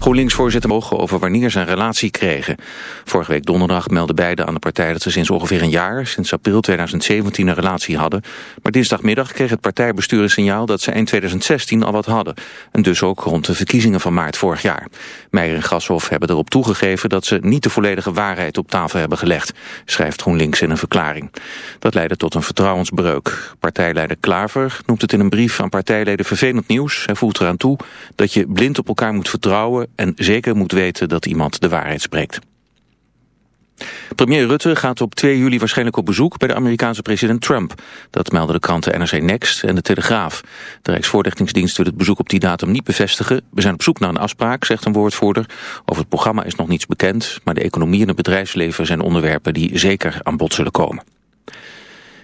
GroenLinks-voorzitter mogen over wanneer ze een relatie kregen. Vorige week donderdag meldden beide aan de partij dat ze sinds ongeveer een jaar, sinds april 2017, een relatie hadden. Maar dinsdagmiddag kreeg het partijbestuur een signaal dat ze eind 2016 al wat hadden. En dus ook rond de verkiezingen van maart vorig jaar. Meijer en Gashoff hebben erop toegegeven dat ze niet de volledige waarheid op tafel hebben gelegd, schrijft GroenLinks in een verklaring. Dat leidde tot een vertrouwensbreuk. Partijleider Klaver noemt het in een brief aan partijleden vervelend nieuws. Hij voelt eraan toe dat je blind op elkaar moet vertrouwen en zeker moet weten dat iemand de waarheid spreekt. Premier Rutte gaat op 2 juli waarschijnlijk op bezoek bij de Amerikaanse president Trump. Dat melden de kranten NRC Next en de Telegraaf. De Rijksvoorlichtingsdienst wil het bezoek op die datum niet bevestigen. We zijn op zoek naar een afspraak, zegt een woordvoerder. Over het programma is nog niets bekend, maar de economie en het bedrijfsleven zijn onderwerpen die zeker aan bod zullen komen.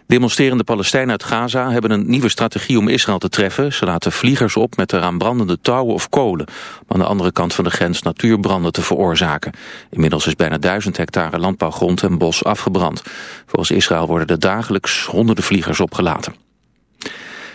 Demonstrerende Palestijnen uit Gaza hebben een nieuwe strategie om Israël te treffen. Ze laten vliegers op met eraan brandende touwen of kolen. Om aan de andere kant van de grens natuurbranden te veroorzaken. Inmiddels is bijna duizend hectare landbouwgrond en bos afgebrand. Volgens Israël worden er dagelijks honderden vliegers opgelaten.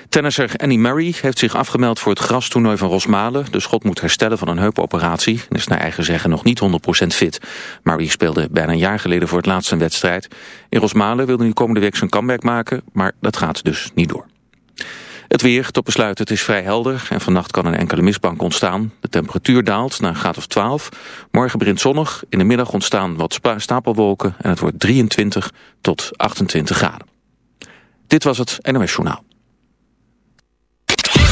Tennisser Annie Murray heeft zich afgemeld voor het grastoernooi van Rosmalen. De schot moet herstellen van een heupoperatie en is naar eigen zeggen nog niet 100% fit. Murray speelde bijna een jaar geleden voor het laatste wedstrijd. In Rosmalen wilde hij komende week zijn comeback maken, maar dat gaat dus niet door. Het weer, tot besluit, het is vrij helder en vannacht kan een enkele mistbank ontstaan. De temperatuur daalt naar een graad of 12. Morgen begint zonnig, in de middag ontstaan wat stapelwolken en het wordt 23 tot 28 graden. Dit was het NOS Journaal.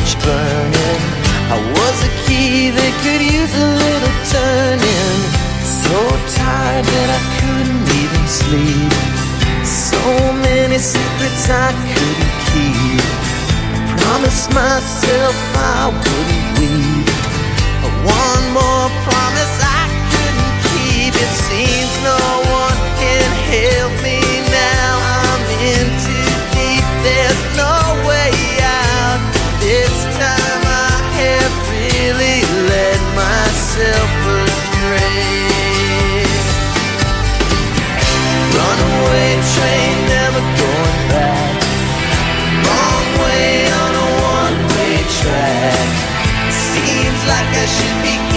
much burning. I was a key that could use a little turning. So tired that I couldn't even sleep. So many secrets I couldn't keep. Promised myself I wouldn't weep. I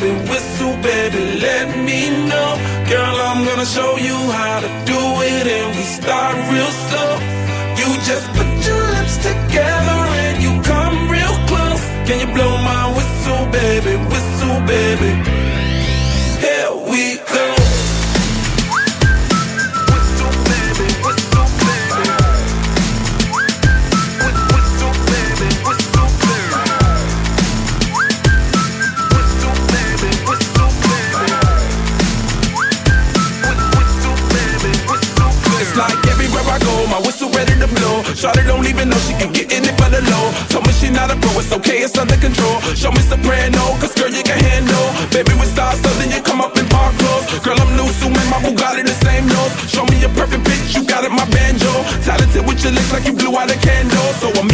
baby, whistle, baby, let me know. Girl, I'm gonna show you how to do it, and we start real slow. You just put your lips together and you come real close. Can you blow my whistle, baby, whistle, baby? Here we go. Shawty don't even know she can get in it for the low. Told me she not a pro, it's okay, it's under control. Show me soprano, cause girl, you can handle. Baby, with stars, so then you come up in park clothes. Girl, I'm new, so my Bugatti the same nose. Show me a perfect pitch, you got it, my banjo. Talented with your lips like you blew out a candle. So I'm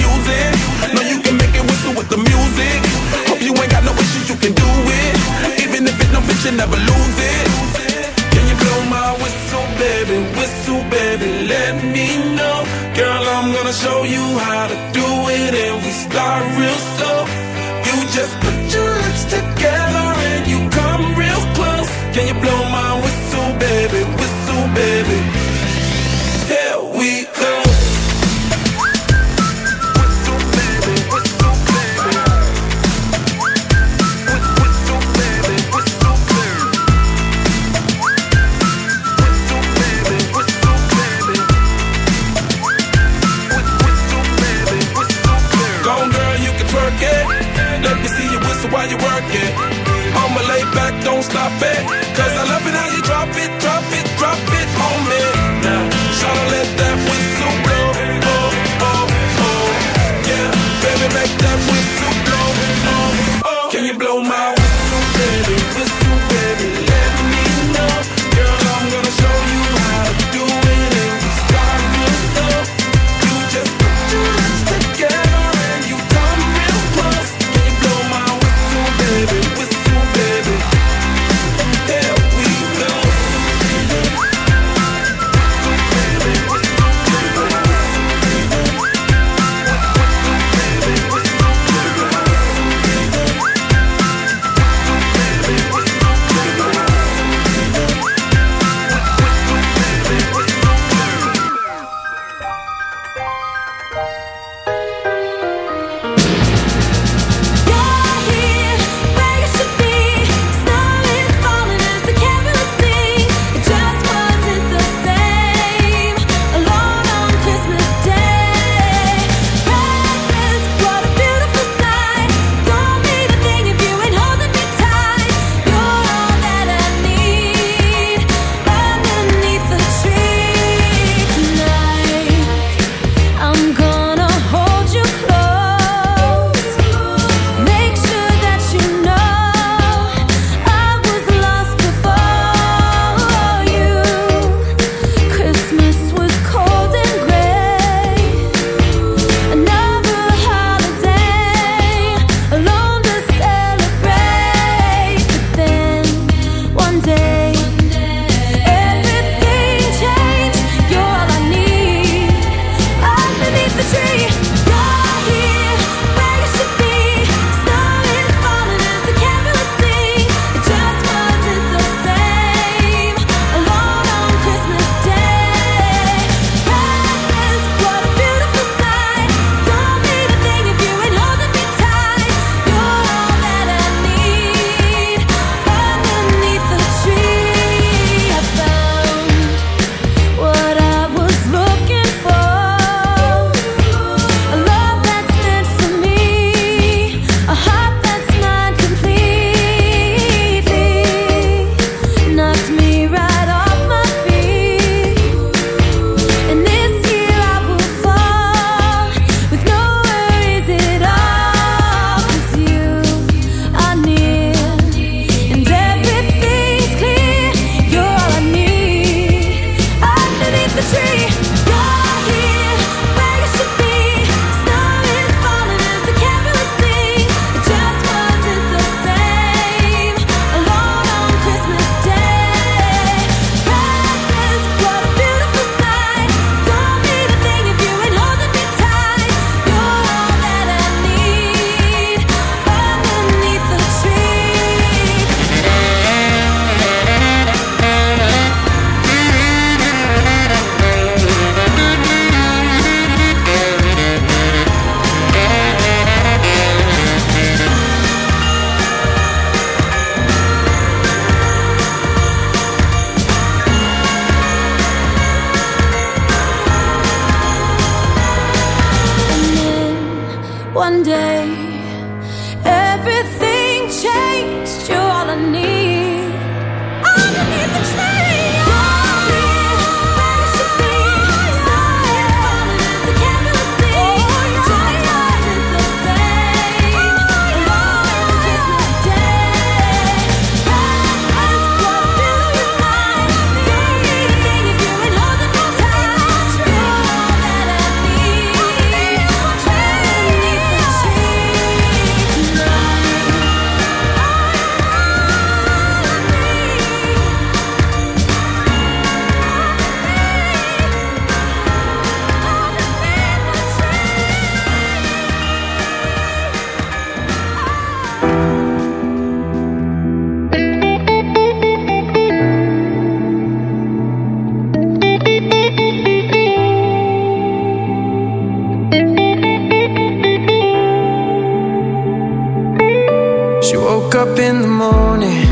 She woke up in the morning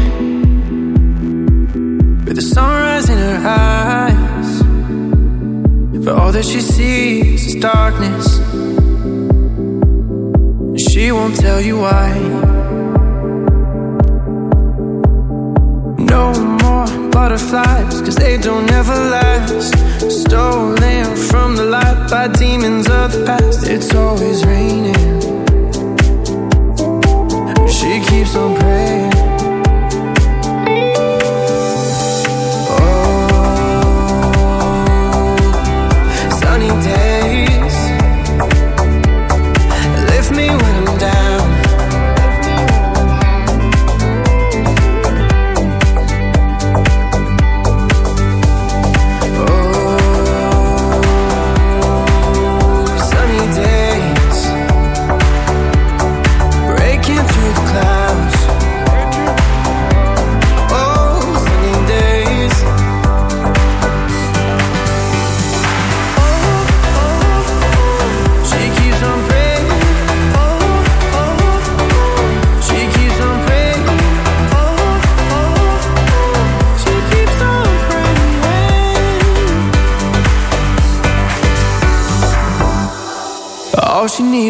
with the sunrise in her eyes. But all that she sees is darkness. And she won't tell you why. No more butterflies, they don't ever last. Stolen from the light by demons of the past. It's always raining. She keeps on praying.